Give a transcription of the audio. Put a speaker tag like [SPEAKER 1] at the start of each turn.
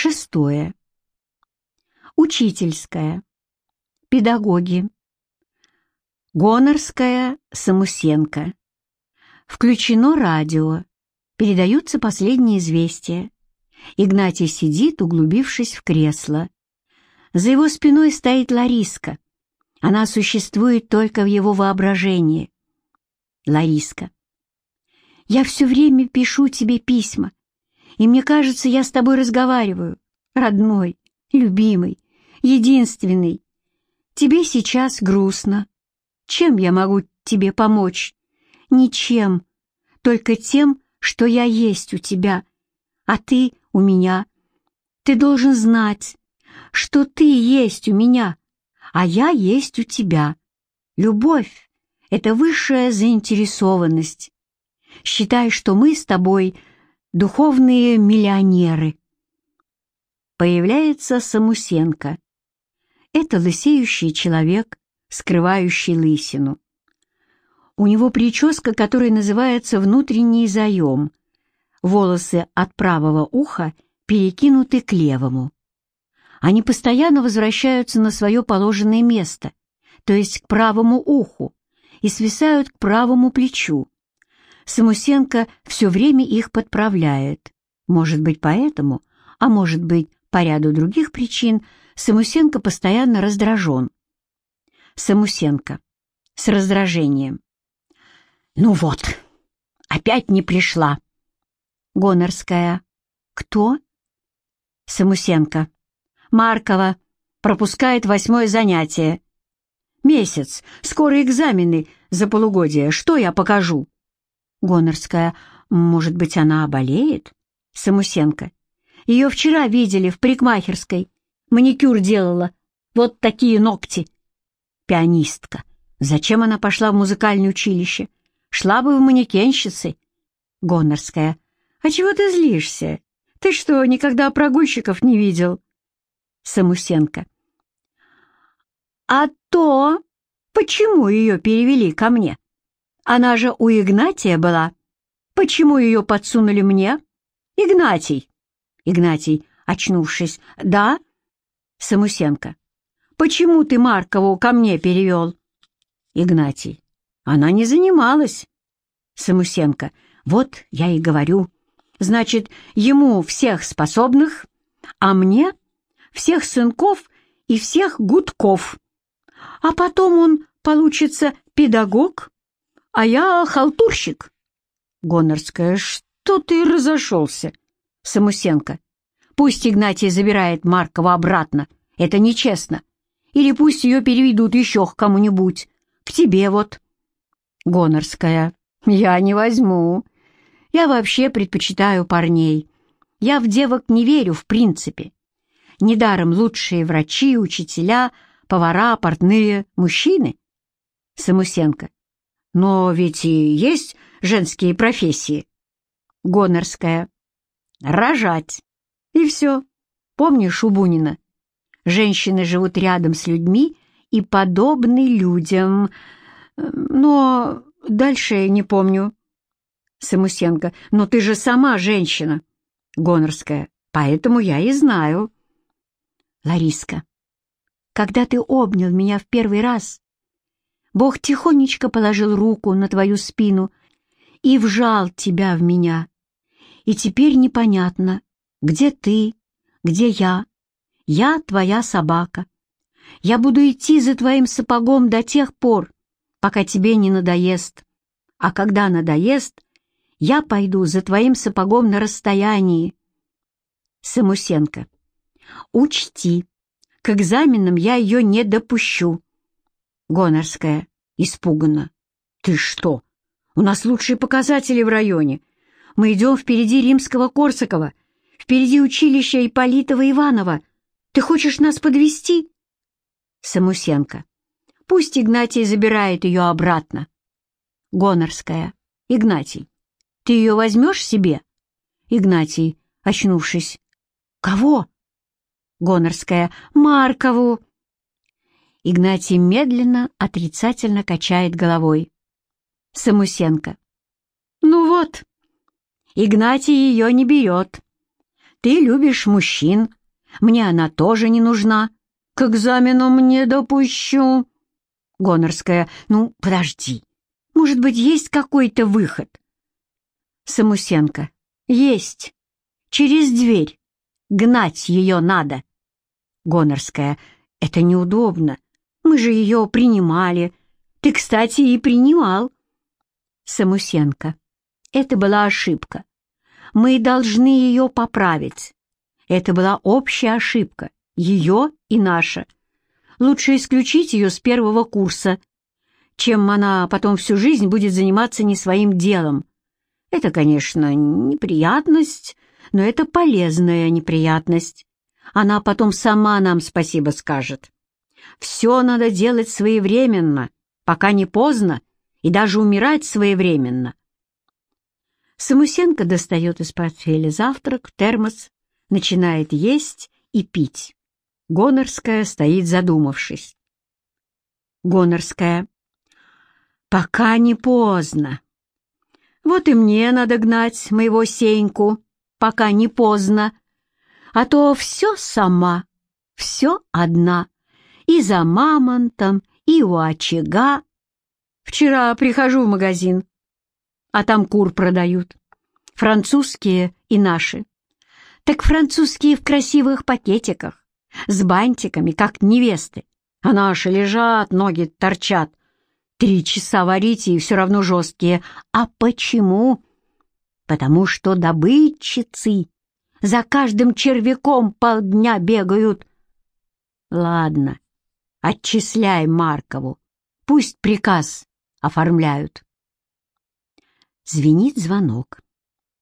[SPEAKER 1] Шестое. Учительская. Педагоги. Гонорская, Самусенко. Включено радио. Передаются последние известия. Игнатий сидит, углубившись в кресло. За его спиной стоит Лариска. Она существует только в его воображении. Лариска. «Я все время пишу тебе письма, и мне кажется, я с тобой разговариваю, родной, любимый, единственный. Тебе сейчас грустно. Чем я могу тебе помочь? Ничем, только тем, что я есть у тебя, а ты у меня. Ты должен знать, что ты есть у меня, а я есть у тебя. Любовь — это высшая заинтересованность. Считай, что мы с тобой духовные миллионеры. Появляется Самусенко. Это лысеющий человек, скрывающий лысину. У него прическа, которая называется внутренний заем. Волосы от правого уха перекинуты к левому. Они постоянно возвращаются на свое положенное место, то есть к правому уху, и свисают к правому плечу. Самусенко все время их подправляет. Может быть, поэтому, а может быть, по ряду других причин, Самусенко постоянно раздражен. Самусенко. С раздражением. «Ну вот, опять не пришла». Гонорская. «Кто?» Самусенко. «Маркова. Пропускает восьмое занятие. Месяц. Скоро экзамены за полугодие. Что я покажу?» Гонорская. «Может быть, она болеет?» Самусенко. «Ее вчера видели в парикмахерской. Маникюр делала. Вот такие ногти». Пианистка. Зачем она пошла в музыкальное училище? Шла бы в манекенщицы. Гонорская. А чего ты злишься? Ты что, никогда прогульщиков не видел? Самусенко. А то, почему ее перевели ко мне? Она же у Игнатия была. Почему ее подсунули мне? Игнатий. Игнатий, очнувшись. Да? Самусенко. Почему ты Маркову ко мне перевел? Игнатий. Она не занималась. Самусенко. Вот я и говорю. Значит, ему всех способных, а мне всех сынков и всех гудков. А потом он получится педагог, а я халтурщик. Гонорская. Что ты разошелся? Самусенко. Пусть Игнатий забирает Маркова обратно. Это нечестно. Или пусть ее переведут еще к кому-нибудь. К тебе вот. Гонорская. «Я не возьму. Я вообще предпочитаю парней. Я в девок не верю в принципе. Недаром лучшие врачи, учителя, повара, портные — мужчины». Самусенко. «Но ведь и есть женские профессии». Гонорская. «Рожать. И все. Помнишь у Бунина? Женщины живут рядом с людьми и подобны людям. Но дальше не помню. Самусенко. Но ты же сама женщина. Гонорская. Поэтому я и знаю. Лариска. Когда ты обнял меня в первый раз, Бог тихонечко положил руку на твою спину и вжал тебя в меня. И теперь непонятно, где ты, где я. Я твоя собака. Я буду идти за твоим сапогом до тех пор, пока тебе не надоест. А когда надоест, я пойду за твоим сапогом на расстоянии. Самусенко. Учти, к экзаменам я ее не допущу. Гонорская. Испуганно. Ты что? У нас лучшие показатели в районе. Мы идем впереди римского Корсакова, впереди училища Ипполитова Иванова. Ты хочешь нас подвести? Самусенко. Пусть Игнатий забирает ее обратно. Гонорская. Игнатий. Ты ее возьмешь себе? Игнатий, очнувшись. Кого? Гонорская. Маркову. Игнатий медленно, отрицательно качает головой. Самусенко. Ну вот, Игнатий ее не берет. Ты любишь мужчин. Мне она тоже не нужна. К экзамену мне допущу. Гонорская. Ну, подожди. Может быть, есть какой-то выход? Самусенко. Есть. Через дверь. Гнать ее надо. Гонорская. Это неудобно. Мы же ее принимали. Ты, кстати, и принимал. Самусенко. Это была ошибка. Мы должны ее поправить. Это была общая ошибка, ее и наша. Лучше исключить ее с первого курса, чем она потом всю жизнь будет заниматься не своим делом. Это, конечно, неприятность, но это полезная неприятность. Она потом сама нам спасибо скажет. Все надо делать своевременно, пока не поздно, и даже умирать своевременно. Самусенко достает из портфеля завтрак, термос, начинает есть и пить. Гонорская стоит задумавшись. Гонорская. «Пока не поздно. Вот и мне надо гнать моего Сеньку, пока не поздно. А то все сама, все одна. И за мамонтом, и у очага. Вчера прихожу в магазин, а там кур продают. Французские и наши. Так французские в красивых пакетиках, с бантиками, как невесты, а наши лежат, ноги торчат. Три часа варите и все равно жесткие. А почему? Потому что добытчицы за каждым червяком полдня бегают. Ладно, отчисляй Маркову, пусть приказ оформляют. Звенит звонок.